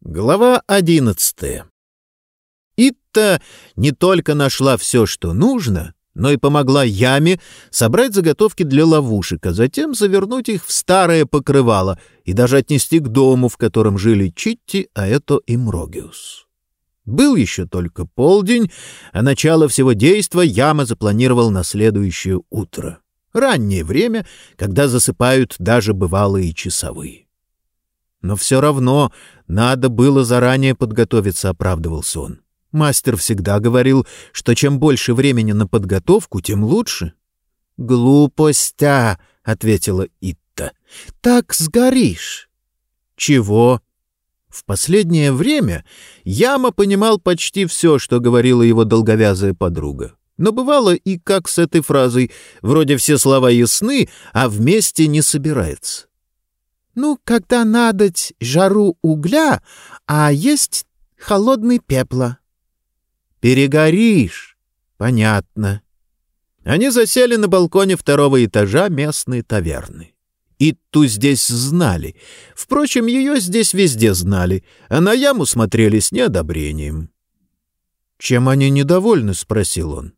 Глава одиннадцатая. Итта не только нашла все, что нужно, но и помогла Яме собрать заготовки для ловушек, а затем завернуть их в старое покрывало и даже отнести к дому, в котором жили Читти, а это и Мрогиус. Был еще только полдень, а начало всего действа Яма запланировал на следующее утро. Раннее время, когда засыпают даже бывалые часовые. Но все равно надо было заранее подготовиться, оправдывался он. Мастер всегда говорил, что чем больше времени на подготовку, тем лучше. «Глупостя», — ответила Итта. «Так сгоришь». «Чего?» В последнее время Яма понимал почти все, что говорила его долговязая подруга. Но бывало и как с этой фразой, вроде все слова ясны, а вместе не собирается. Ну, когда надоть жару угля, а есть холодный пепла. Перегоришь. Понятно. Они засели на балконе второго этажа местной таверны. Итту здесь знали. Впрочем, ее здесь везде знали, а на яму смотрели с неодобрением. «Чем они недовольны?» — спросил он.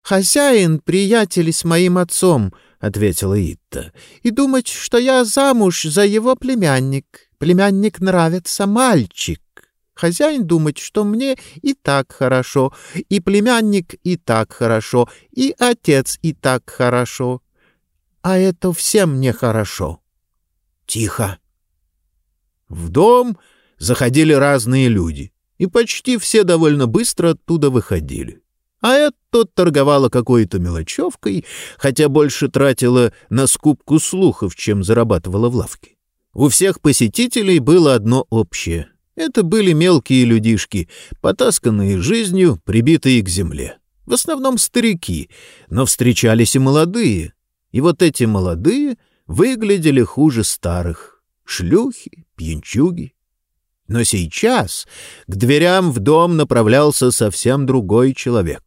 «Хозяин — приятель с моим отцом», ответила Итта, — «и думать, что я замуж за его племянник. Племянник нравится мальчик. Хозяин думать, что мне и так хорошо, и племянник и так хорошо, и отец и так хорошо. А это всем нехорошо. Тихо. В дом заходили разные люди, и почти все довольно быстро оттуда выходили. А эта торговала какой-то мелочевкой, хотя больше тратила на скупку слухов, чем зарабатывала в лавке. У всех посетителей было одно общее. Это были мелкие людишки, потасканные жизнью, прибитые к земле. В основном старики, но встречались и молодые. И вот эти молодые выглядели хуже старых. Шлюхи, пьянчуги. Но сейчас к дверям в дом направлялся совсем другой человек.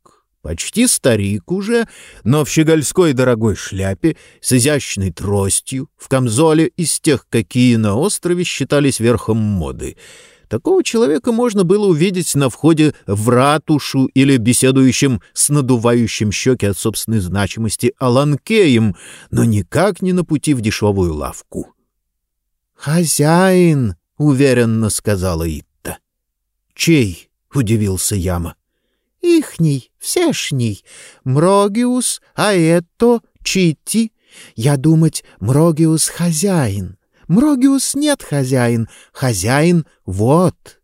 Почти старик уже, но в щегольской дорогой шляпе, с изящной тростью, в камзоле из тех, какие на острове считались верхом моды. Такого человека можно было увидеть на входе в ратушу или беседующим с надувающим щеки от собственной значимости Аланкеем, но никак не на пути в дешевую лавку. «Хозяин!» — уверенно сказала Итта. «Чей?» — удивился Яма. Ихний, всешний. Мрогиус, а это Чити. Я думать, Мрогиус хозяин. Мрогиус нет хозяин, хозяин вот.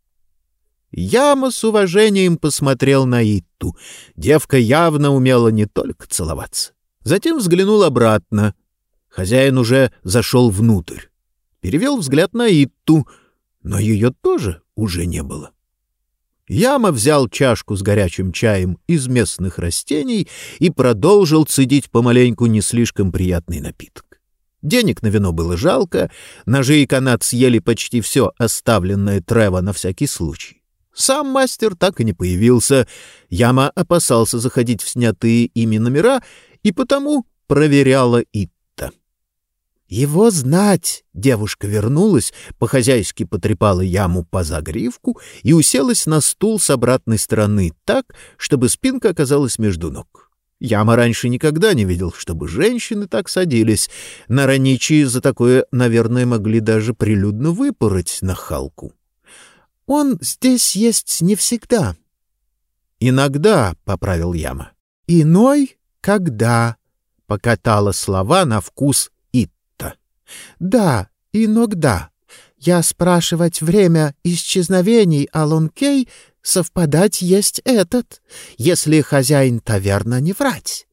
Яма с уважением посмотрел на Итту. Девка явно умела не только целоваться. Затем взглянул обратно. Хозяин уже зашел внутрь. Перевел взгляд на Итту, но ее тоже уже не было. Яма взял чашку с горячим чаем из местных растений и продолжил цедить помаленьку не слишком приятный напиток. Денег на вино было жалко, ножи и канат съели почти все оставленное Трево на всякий случай. Сам мастер так и не появился. Яма опасался заходить в снятые ими номера и потому проверяла и его знать! Девушка вернулась, по-хозяйски потрепала яму по загривку и уселась на стул с обратной стороны так, чтобы спинка оказалась между ног. Яма раньше никогда не видел, чтобы женщины так садились. На раничии за такое, наверное, могли даже прилюдно выпороть на халку. «Он здесь есть не всегда». «Иногда», — поправил Яма. «Иной, когда», — покатала слова на вкус да, иногда. Я спрашивать время исчезновений Алонкей, совпадать есть этот, если хозяин таверна не врать.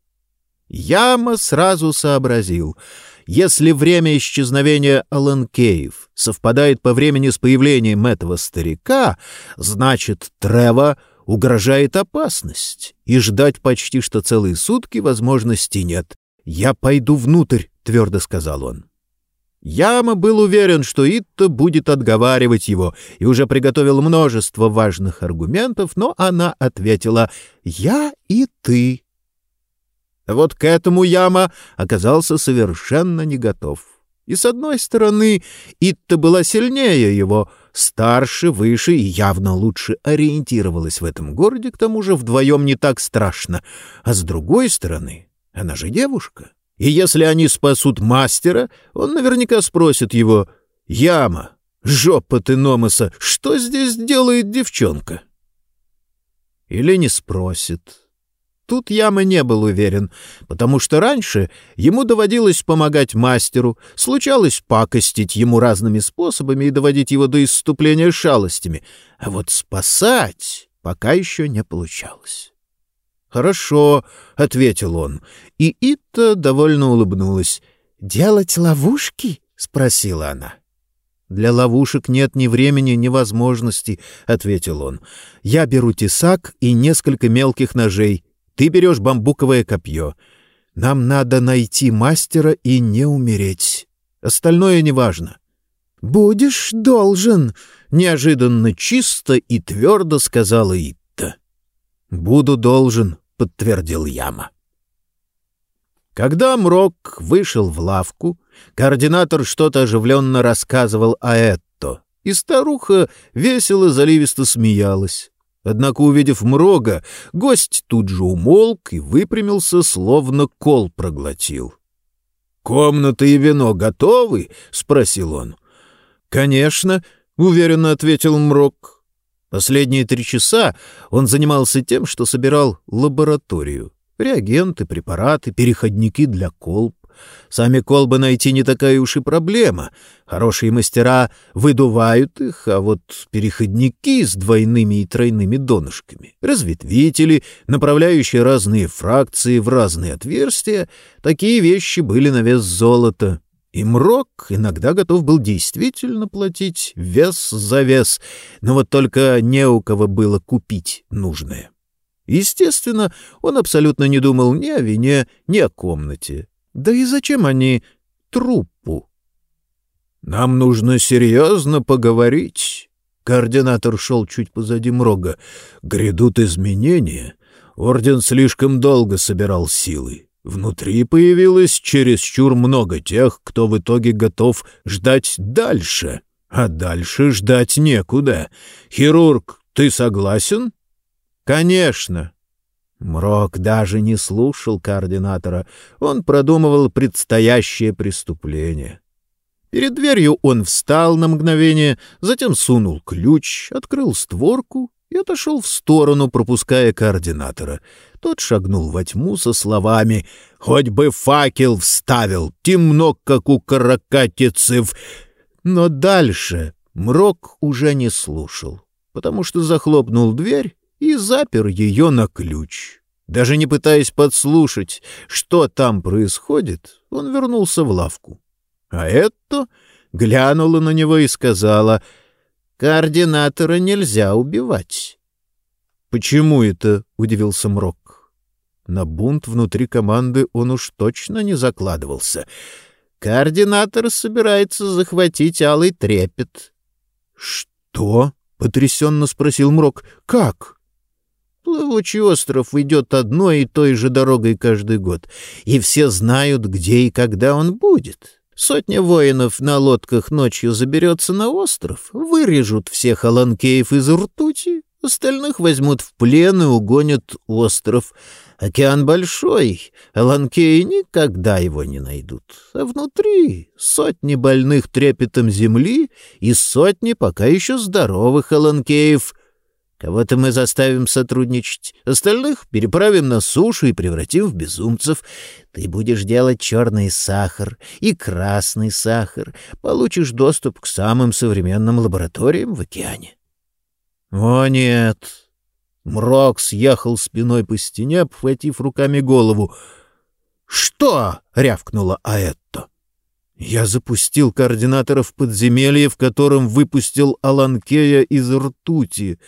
Яма сразу сообразил. Если время исчезновения Аланкеев совпадает по времени с появлением этого старика, значит, Трева угрожает опасность, и ждать почти что целые сутки возможности нет. «Я пойду внутрь», — твердо сказал он. Яма был уверен, что Итта будет отговаривать его, и уже приготовил множество важных аргументов, но она ответила «Я и ты». Вот к этому Яма оказался совершенно не готов. И с одной стороны, Итта была сильнее его, старше, выше и явно лучше ориентировалась в этом городе, к тому же вдвоем не так страшно. А с другой стороны, она же девушка. И если они спасут мастера, он наверняка спросит его «Яма, жопа ты Номоса, что здесь делает девчонка?» Или не спросит. Тут Яма не был уверен, потому что раньше ему доводилось помогать мастеру, случалось пакостить ему разными способами и доводить его до исступления шалостями, а вот спасать пока еще не получалось. «Хорошо», — ответил он, и Итта довольно улыбнулась. «Делать ловушки?» — спросила она. «Для ловушек нет ни времени, ни возможности», — ответил он. «Я беру тесак и несколько мелких ножей. Ты берешь бамбуковое копье. Нам надо найти мастера и не умереть. Остальное неважно. «Будешь должен», — неожиданно чисто и твердо сказала Итта. «Буду должен», — подтвердил Яма. Когда Мрок вышел в лавку, координатор что-то оживленно рассказывал о Этто, и старуха весело заливисто смеялась. Однако, увидев Мрога, гость тут же умолк и выпрямился, словно кол проглотил. «Комната и вино готовы?» — спросил он. «Конечно», — уверенно ответил Мрог. Последние три часа он занимался тем, что собирал лабораторию. Реагенты, препараты, переходники для колб. Сами колбы найти не такая уж и проблема. Хорошие мастера выдувают их, а вот переходники с двойными и тройными донышками, разветвители, направляющие разные фракции в разные отверстия, такие вещи были на вес золота. И Мрок иногда готов был действительно платить вес за вес, но вот только не у кого было купить нужное. Естественно, он абсолютно не думал ни о вине, ни о комнате. Да и зачем они трупу? «Нам нужно серьезно поговорить». Координатор шел чуть позади Мрога. «Грядут изменения. Орден слишком долго собирал силы. Внутри появилось чересчур много тех, кто в итоге готов ждать дальше. А дальше ждать некуда. Хирург, ты согласен?» «Конечно», Мрок даже не слушал координатора. Он продумывал предстоящее преступление. Перед дверью он встал на мгновение, затем сунул ключ, открыл створку и отошел в сторону, пропуская координатора. Тот шагнул во тьму со словами «Хоть бы факел вставил, темно, как у каракатицев!» Но дальше Мрок уже не слушал, потому что захлопнул дверь и запер ее на ключ. Даже не пытаясь подслушать, что там происходит, он вернулся в лавку. А это глянула на него и сказала, «Координатора нельзя убивать». «Почему это?» — удивился Мрок. На бунт внутри команды он уж точно не закладывался. «Координатор собирается захватить алый трепет». «Что?» — потрясенно спросил Мрок. «Как?» Плывучий остров идет одной и той же дорогой каждый год, и все знают, где и когда он будет. Сотня воинов на лодках ночью заберется на остров, вырежут всех аланкеев из ртути, остальных возьмут в плен и угонят остров. Океан большой, аланкеи никогда его не найдут. А внутри сотни больных трепетом земли и сотни пока еще здоровых аланкеев — Кого-то мы заставим сотрудничать, остальных переправим на сушу и превратим в безумцев. Ты будешь делать черный сахар и красный сахар, получишь доступ к самым современным лабораториям в океане. О, нет! Мрок съехал спиной по стене, обхватив руками голову. «Что?» — рявкнула Аэтто. Я запустил координатора в подземелье, в котором выпустил Аланкея из ртути.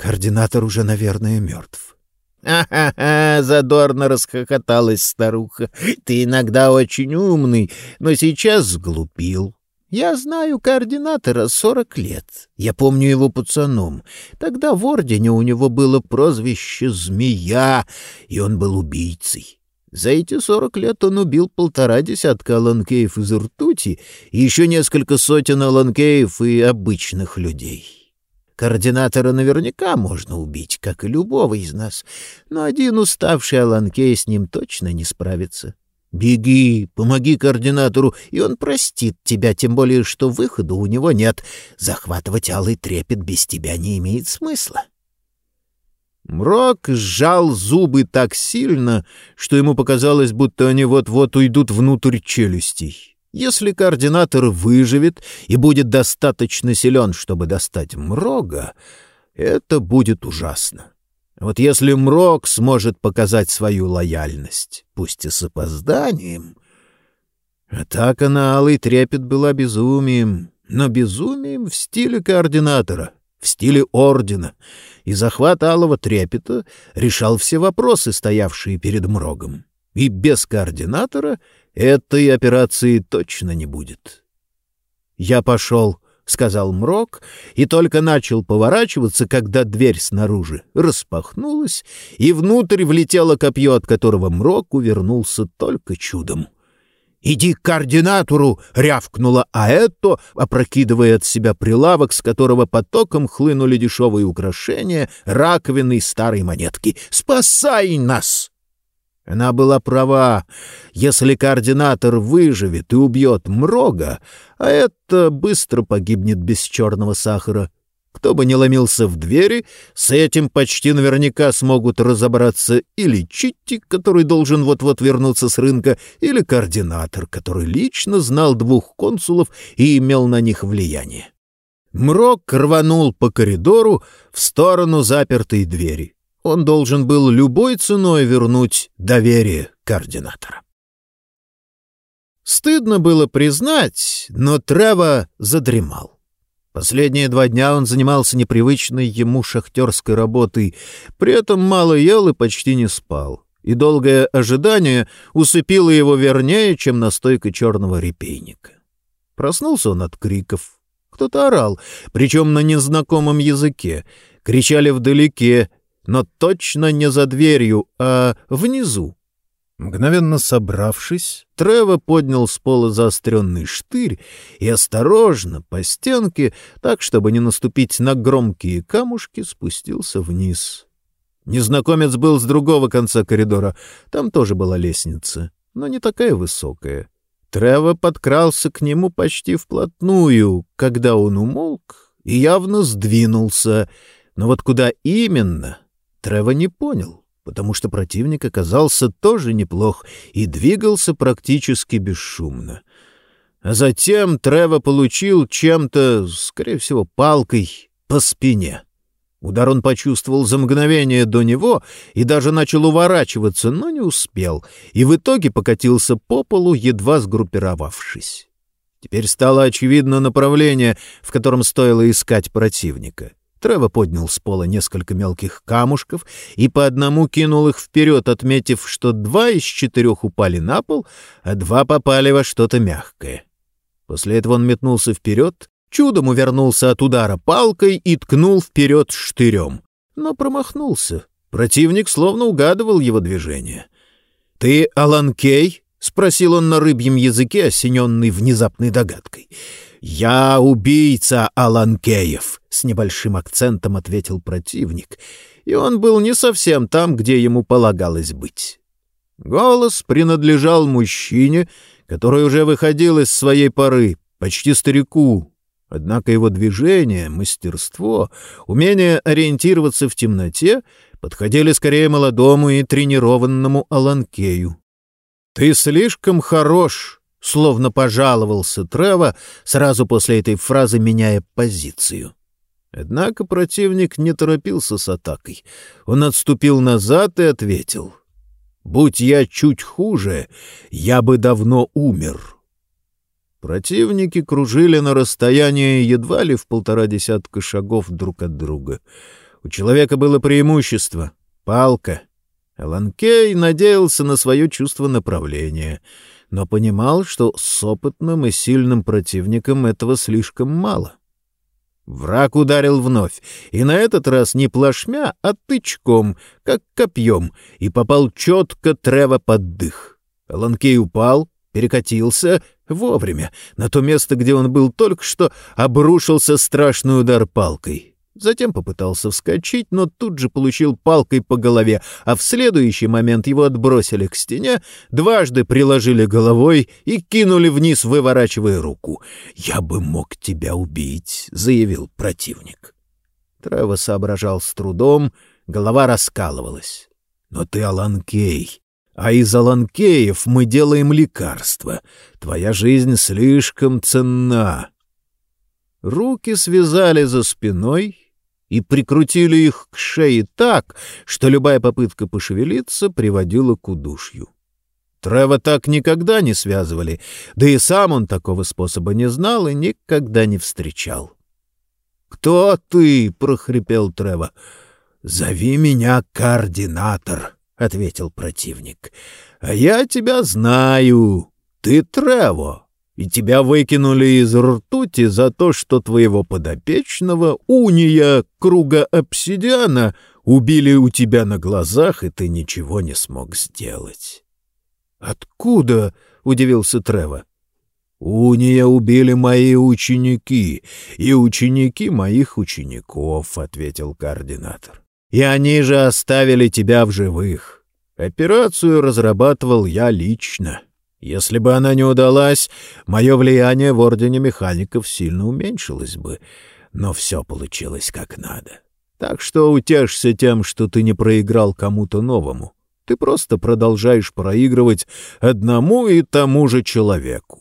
Координатор уже, наверное, мертв. «Ха-ха-ха!» — задорно расхохоталась старуха. «Ты иногда очень умный, но сейчас сглупил. Я знаю координатора сорок лет. Я помню его пацаном. Тогда в Ордене у него было прозвище «Змея», и он был убийцей. За эти сорок лет он убил полтора десятка аланкеев из ртути и еще несколько сотен аланкеев и обычных людей. Координатора наверняка можно убить, как и любого из нас, но один уставший аланкей с ним точно не справится. Беги, помоги координатору, и он простит тебя, тем более, что выхода у него нет. Захватывать алый трепет без тебя не имеет смысла. Мрок сжал зубы так сильно, что ему показалось, будто они вот-вот уйдут внутрь челюстей. Если координатор выживет и будет достаточно силен, чтобы достать Мрога, это будет ужасно. Вот если Мрок сможет показать свою лояльность, пусть и с опозданием... Атака на Алый Трепет была безумием, но безумием в стиле координатора, в стиле Ордена, и захват Алого Трепета решал все вопросы, стоявшие перед Мрогом. И без координатора этой операции точно не будет. Я пошел — сказал Мрок, и только начал поворачиваться, когда дверь снаружи распахнулась, и внутрь влетело копье, от которого Мрок увернулся только чудом. «Иди к координатору!» — рявкнула Аэтто, опрокидывая от себя прилавок, с которого потоком хлынули дешевые украшения, раковины и старые монетки. «Спасай нас!» Она была права. Если координатор выживет и убьет Мрога, а это быстро погибнет без черного сахара, кто бы ни ломился в двери, с этим почти наверняка смогут разобраться или Читти, который должен вот-вот вернуться с рынка, или координатор, который лично знал двух консулов и имел на них влияние. Мрок рванул по коридору в сторону запертой двери. Он должен был любой ценой вернуть доверие координатора. Стыдно было признать, но Трево задремал. Последние два дня он занимался непривычной ему шахтерской работой, при этом мало ел и почти не спал, и долгое ожидание усыпило его вернее, чем настойка черного репейника. Проснулся он от криков. Кто-то орал, причем на незнакомом языке. Кричали вдалеке, но точно не за дверью, а внизу. Мгновенно собравшись, Трево поднял с пола заостренный штырь и осторожно по стенке, так, чтобы не наступить на громкие камушки, спустился вниз. Незнакомец был с другого конца коридора, там тоже была лестница, но не такая высокая. Трево подкрался к нему почти вплотную, когда он умолк и явно сдвинулся, но вот куда именно, Трево не понял, потому что противник оказался тоже неплох и двигался практически бесшумно. А затем Трево получил чем-то, скорее всего, палкой по спине. Удар он почувствовал за мгновение до него и даже начал уворачиваться, но не успел, и в итоге покатился по полу, едва сгруппировавшись. Теперь стало очевидно направление, в котором стоило искать противника. Трево поднял с пола несколько мелких камушков и по одному кинул их вперед, отметив, что два из четырех упали на пол, а два попали во что-то мягкое. После этого он метнулся вперед, чудом увернулся от удара палкой и ткнул вперед штырем. Но промахнулся. Противник словно угадывал его движение. «Ты Алан Кей?» — спросил он на рыбьем языке, осененный внезапной догадкой. «Я убийца Аланкеев», — с небольшим акцентом ответил противник, и он был не совсем там, где ему полагалось быть. Голос принадлежал мужчине, который уже выходил из своей поры, почти старику. Однако его движение, мастерство, умение ориентироваться в темноте подходили скорее молодому и тренированному Аланкею. «Ты слишком хорош», Словно пожаловался Трево, сразу после этой фразы меняя позицию. Однако противник не торопился с атакой. Он отступил назад и ответил. «Будь я чуть хуже, я бы давно умер». Противники кружили на расстоянии едва ли в полтора десятка шагов друг от друга. У человека было преимущество — палка. Аланкей надеялся на свое чувство направления — но понимал, что с опытным и сильным противником этого слишком мало. Враг ударил вновь, и на этот раз не плашмя, а тычком, как копьем, и попал четко Трева под дых. Ланкей упал, перекатился вовремя. На то место, где он был только что, обрушился страшный удар палкой. Затем попытался вскочить, но тут же получил палкой по голове, а в следующий момент его отбросили к стене, дважды приложили головой и кинули вниз, выворачивая руку. «Я бы мог тебя убить», — заявил противник. Трево соображал с трудом, голова раскалывалась. «Но ты Аланкей, а из Аланкеев мы делаем лекарства. Твоя жизнь слишком ценна». Руки связали за спиной и прикрутили их к шее так, что любая попытка пошевелиться приводила к удушью. Трева так никогда не связывали, да и сам он такого способа не знал и никогда не встречал. «Кто ты?» — прохрипел Трева. «Зови меня координатор», — ответил противник. «А я тебя знаю. Ты Трево и тебя выкинули из ртути за то, что твоего подопечного, уния круга обсидиана, убили у тебя на глазах, и ты ничего не смог сделать. «Откуда?» — удивился Трево. «Уния убили мои ученики, и ученики моих учеников», — ответил координатор. «И они же оставили тебя в живых. Операцию разрабатывал я лично». Если бы она не удалась, мое влияние в Ордене Механиков сильно уменьшилось бы, но все получилось как надо. Так что утешься тем, что ты не проиграл кому-то новому. Ты просто продолжаешь проигрывать одному и тому же человеку.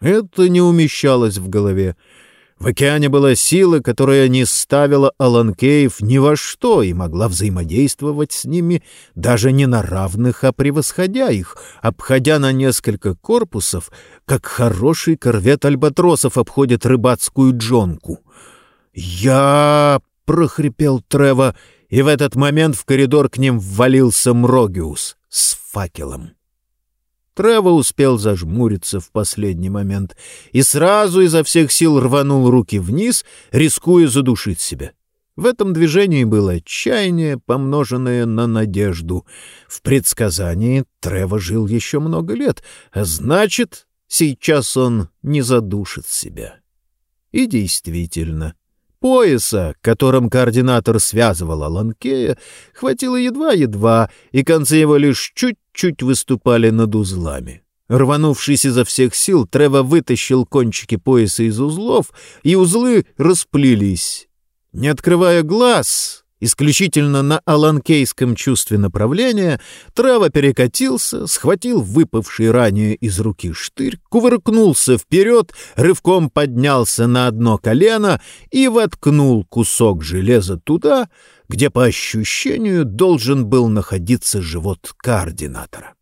Это не умещалось в голове. В океане была сила, которая не ставила Аланкеев ни во что и могла взаимодействовать с ними даже не на равных, а превосходя их, обходя на несколько корпусов, как хороший корвет альбатросов обходит рыбацкую джонку. «Я...» — прохрипел Трево, и в этот момент в коридор к ним ввалился Мрогиус с факелом. Трево успел зажмуриться в последний момент и сразу изо всех сил рванул руки вниз, рискуя задушить себя. В этом движении было отчаяние, помноженное на надежду. В предсказании Трево жил еще много лет, а значит, сейчас он не задушит себя. И действительно, пояса, которым координатор связывал Аланкея, хватило едва-едва, и концы его лишь чуть чуть выступали над узлами. Рванувшись изо всех сил, Трево вытащил кончики пояса из узлов, и узлы расплелись. Не открывая глаз, исключительно на аланкейском чувстве направления, Трево перекатился, схватил выпавший ранее из руки штырь, кувыркнулся вперед, рывком поднялся на одно колено и воткнул кусок железа туда, где, по ощущению, должен был находиться живот координатора.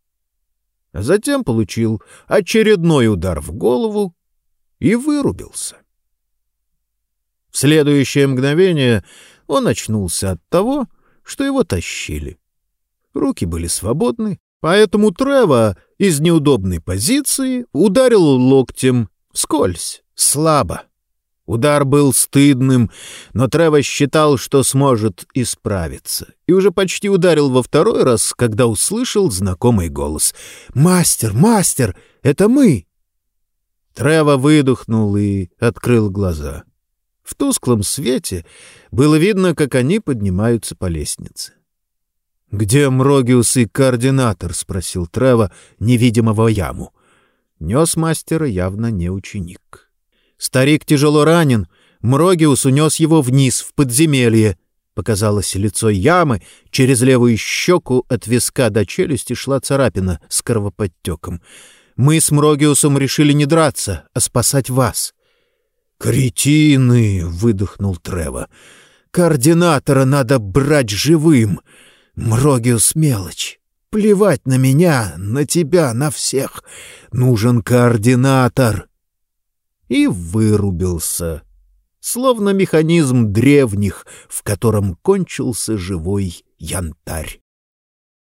Затем получил очередной удар в голову и вырубился. В следующее мгновение он очнулся от того, что его тащили. Руки были свободны, поэтому Трево из неудобной позиции ударил локтем вскользь, слабо. Удар был стыдным, но Трево считал, что сможет исправиться, и уже почти ударил во второй раз, когда услышал знакомый голос. «Мастер, мастер, это мы!» Трево выдохнул и открыл глаза. В тусклом свете было видно, как они поднимаются по лестнице. «Где Мрогиус и координатор?» — спросил Трево невидимого яму. Нес мастера явно не ученик. Старик тяжело ранен, Мрогиус унес его вниз, в подземелье. Показалось лицо ямы, через левую щеку от виска до челюсти шла царапина с кровоподтеком. Мы с Мрогиусом решили не драться, а спасать вас. «Кретины!» — выдохнул Трево. «Координатора надо брать живым. Мрогиус — мелочь. Плевать на меня, на тебя, на всех. Нужен координатор!» И вырубился, словно механизм древних, в котором кончился живой янтарь.